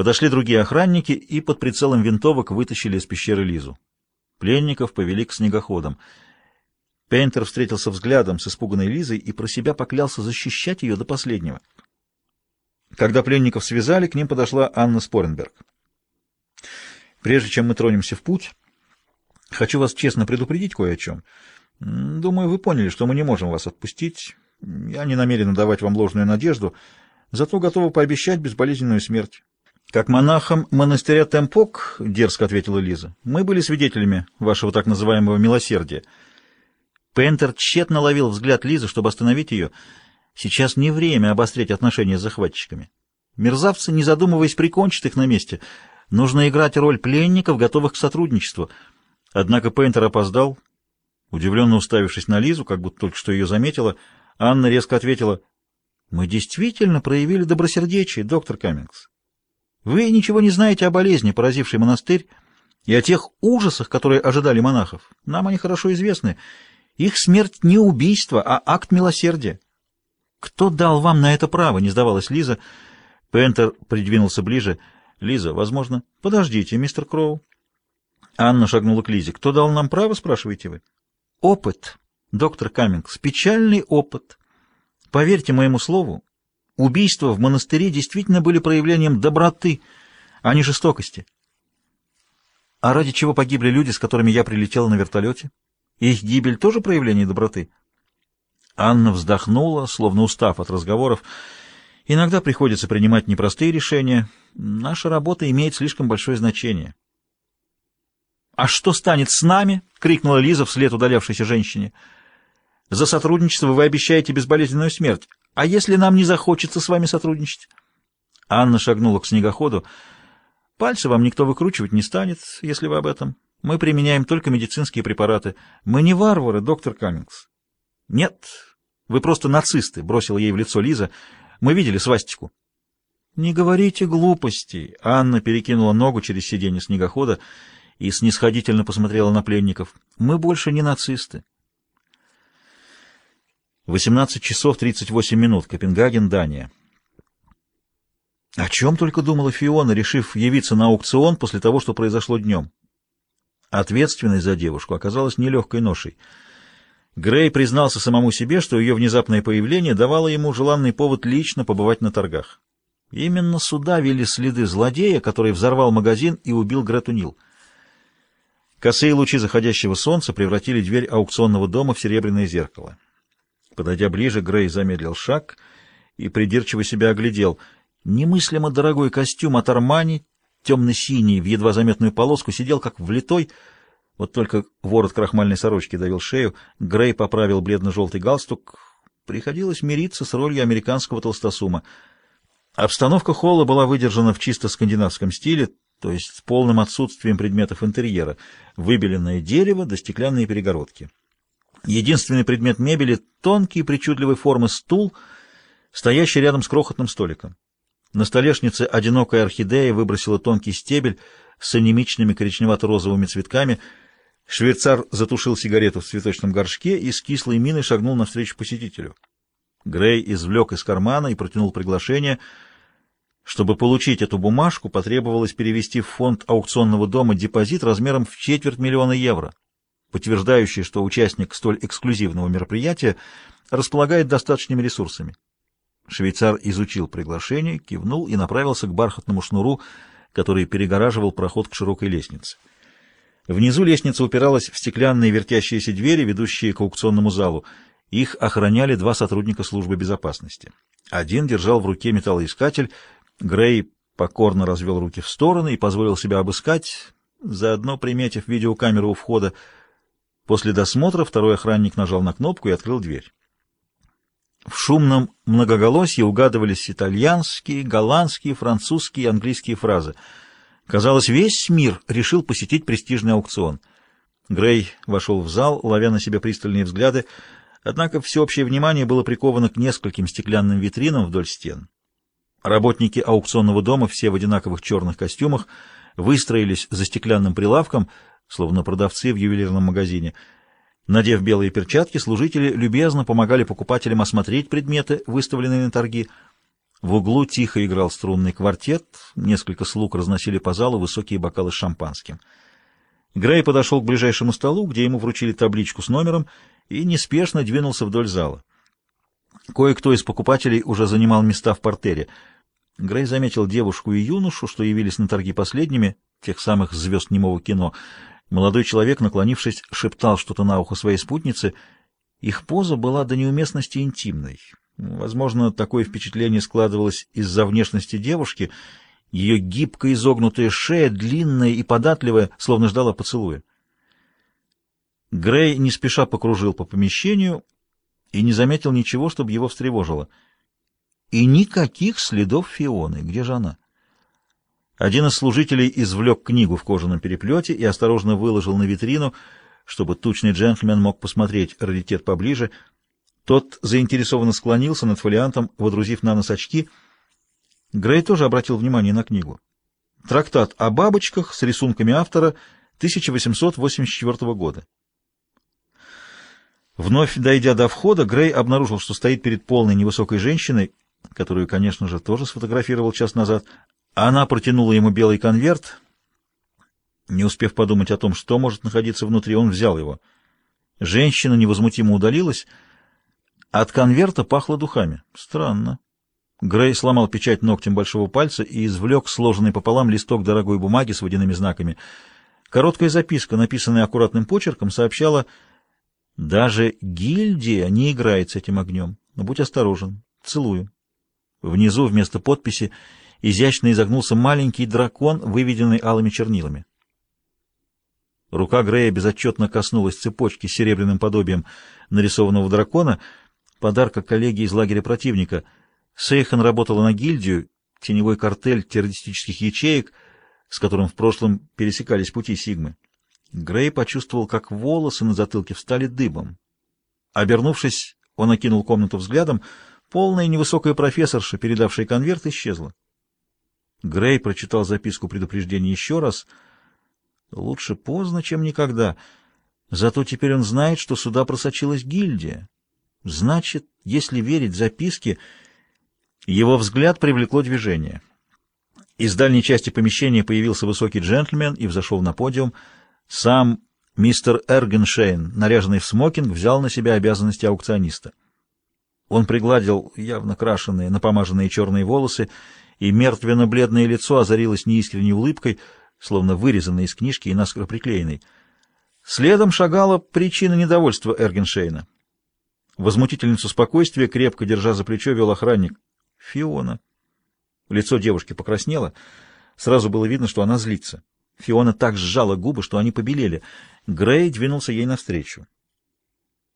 Подошли другие охранники и под прицелом винтовок вытащили из пещеры Лизу. Пленников повели к снегоходам. Пейнтер встретился взглядом с испуганной Лизой и про себя поклялся защищать ее до последнего. Когда пленников связали, к ним подошла Анна Споренберг. «Прежде чем мы тронемся в путь, хочу вас честно предупредить кое о чем. Думаю, вы поняли, что мы не можем вас отпустить. Я не намерен давать вам ложную надежду, зато готова пообещать безболезненную смерть». «Как монахам монастыря Темпок», — дерзко ответила Лиза, — «мы были свидетелями вашего так называемого милосердия». Пентер тщетно ловил взгляд Лизы, чтобы остановить ее. Сейчас не время обострять отношения с захватчиками. Мерзавцы, не задумываясь, прикончат их на месте. Нужно играть роль пленников, готовых к сотрудничеству. Однако Пейнтер опоздал. Удивленно уставившись на Лизу, как будто только что ее заметила, Анна резко ответила, «Мы действительно проявили добросердечие, доктор Каммингс. Вы ничего не знаете о болезни, поразившей монастырь, и о тех ужасах, которые ожидали монахов. Нам они хорошо известны. Их смерть не убийство, а акт милосердия. Кто дал вам на это право? Не сдавалась Лиза. Пентер придвинулся ближе. Лиза, возможно... Подождите, мистер Кроу. Анна шагнула к Лизе. Кто дал нам право, спрашиваете вы? Опыт, доктор Каммингс, печальный опыт. Поверьте моему слову, Убийства в монастыре действительно были проявлением доброты, а не жестокости. А ради чего погибли люди, с которыми я прилетела на вертолете? Их гибель тоже проявление доброты? Анна вздохнула, словно устав от разговоров. Иногда приходится принимать непростые решения. Наша работа имеет слишком большое значение. «А что станет с нами?» — крикнула Лиза вслед удалявшейся женщине. «За сотрудничество вы обещаете безболезненную смерть. А если нам не захочется с вами сотрудничать? Анна шагнула к снегоходу. Пальцы вам никто выкручивать не станет, если вы об этом. Мы применяем только медицинские препараты. Мы не варвары, доктор Каммингс. Нет, вы просто нацисты, бросила ей в лицо Лиза. Мы видели свастику. Не говорите глупостей. Анна перекинула ногу через сиденье снегохода и снисходительно посмотрела на пленников. Мы больше не нацисты. 18 часов 38 минут. Копенгаген, Дания. О чем только думала Фиона, решив явиться на аукцион после того, что произошло днем. Ответственность за девушку оказалась нелегкой ношей. Грей признался самому себе, что ее внезапное появление давало ему желанный повод лично побывать на торгах. Именно сюда вели следы злодея, который взорвал магазин и убил Грету Нил. Косые лучи заходящего солнца превратили дверь аукционного дома в серебряное зеркало. Подойдя ближе, Грей замедлил шаг и придирчиво себя оглядел. Немыслимо дорогой костюм от Армани, темно-синий, в едва заметную полоску, сидел как влитой. Вот только ворот крахмальной сорочки давил шею. Грей поправил бледно-желтый галстук. Приходилось мириться с ролью американского толстосума. Обстановка холла была выдержана в чисто скандинавском стиле, то есть с полным отсутствием предметов интерьера, выбеленное дерево да стеклянные перегородки. Единственный предмет мебели — тонкий причудливой формы стул, стоящий рядом с крохотным столиком. На столешнице одинокая орхидея выбросила тонкий стебель с анемичными коричневато-розовыми цветками. Швейцар затушил сигарету в цветочном горшке и с кислой миной шагнул навстречу посетителю. Грей извлек из кармана и протянул приглашение. Чтобы получить эту бумажку, потребовалось перевести в фонд аукционного дома депозит размером в четверть миллиона евро подтверждающие, что участник столь эксклюзивного мероприятия располагает достаточными ресурсами. Швейцар изучил приглашение, кивнул и направился к бархатному шнуру, который перегораживал проход к широкой лестнице. Внизу лестница упиралась в стеклянные вертящиеся двери, ведущие к аукционному залу. Их охраняли два сотрудника службы безопасности. Один держал в руке металлоискатель, Грей покорно развел руки в стороны и позволил себя обыскать, заодно приметив видеокамеру у входа, После досмотра второй охранник нажал на кнопку и открыл дверь. В шумном многоголосье угадывались итальянские, голландские, французские и английские фразы. Казалось, весь мир решил посетить престижный аукцион. Грей вошел в зал, ловя на себя пристальные взгляды, однако всеобщее внимание было приковано к нескольким стеклянным витринам вдоль стен. Работники аукционного дома, все в одинаковых черных костюмах, выстроились за стеклянным прилавком — словно продавцы в ювелирном магазине. Надев белые перчатки, служители любезно помогали покупателям осмотреть предметы, выставленные на торги. В углу тихо играл струнный квартет, несколько слуг разносили по залу высокие бокалы с шампанским. Грей подошел к ближайшему столу, где ему вручили табличку с номером, и неспешно двинулся вдоль зала. Кое-кто из покупателей уже занимал места в портере. Грей заметил девушку и юношу, что явились на торги последними, тех самых звезд немого кино. Молодой человек, наклонившись, шептал что-то на ухо своей спутнице. Их поза была до неуместности интимной. Возможно, такое впечатление складывалось из-за внешности девушки. Ее гибко изогнутая шея, длинная и податливая, словно ждала поцелуя. Грей не спеша покружил по помещению и не заметил ничего, чтобы его встревожило. И никаких следов Фионы. Где же она? Один из служителей извлек книгу в кожаном переплете и осторожно выложил на витрину, чтобы тучный джентльмен мог посмотреть раритет поближе. Тот заинтересованно склонился над фолиантом, водрузив на нос очки. Грей тоже обратил внимание на книгу. Трактат о бабочках с рисунками автора 1884 года. Вновь дойдя до входа, Грей обнаружил, что стоит перед полной невысокой женщиной, которую, конечно же, тоже сфотографировал час назад. Она протянула ему белый конверт. Не успев подумать о том, что может находиться внутри, он взял его. Женщина невозмутимо удалилась. От конверта пахло духами. Странно. Грей сломал печать ногтем большого пальца и извлек сложенный пополам листок дорогой бумаги с водяными знаками. Короткая записка, написанная аккуратным почерком, сообщала даже гильдия не играет с этим огнем. Но будь осторожен. Целую. Внизу вместо подписи изящно изогнулся маленький дракон, выведенный алыми чернилами. Рука Грея безотчетно коснулась цепочки с серебряным подобием нарисованного дракона, подарка коллеги из лагеря противника. Сейхан работала на гильдию, теневой картель террористических ячеек, с которым в прошлом пересекались пути Сигмы. Грей почувствовал, как волосы на затылке встали дыбом. Обернувшись, он окинул комнату взглядом. Полная невысокая профессорша, передавшая конверт, исчезла. Грей прочитал записку предупреждения еще раз. Лучше поздно, чем никогда. Зато теперь он знает, что сюда просочилась гильдия. Значит, если верить записке, его взгляд привлекло движение. Из дальней части помещения появился высокий джентльмен и взошел на подиум — сам мистер Эргеншейн, наряженный в смокинг, взял на себя обязанности аукциониста. Он пригладил явно крашеные, напомаженные черные волосы, и мертвенно-бледное лицо озарилось неискренней улыбкой, словно вырезанной из книжки и наскоро приклеенной. Следом шагала причина недовольства Эргеншейна. Возмутительницу спокойствия, крепко держа за плечо, вел охранник. Фиона. Лицо девушки покраснело. Сразу было видно, что она злится. Фиона так сжала губы, что они побелели. Грей двинулся ей навстречу.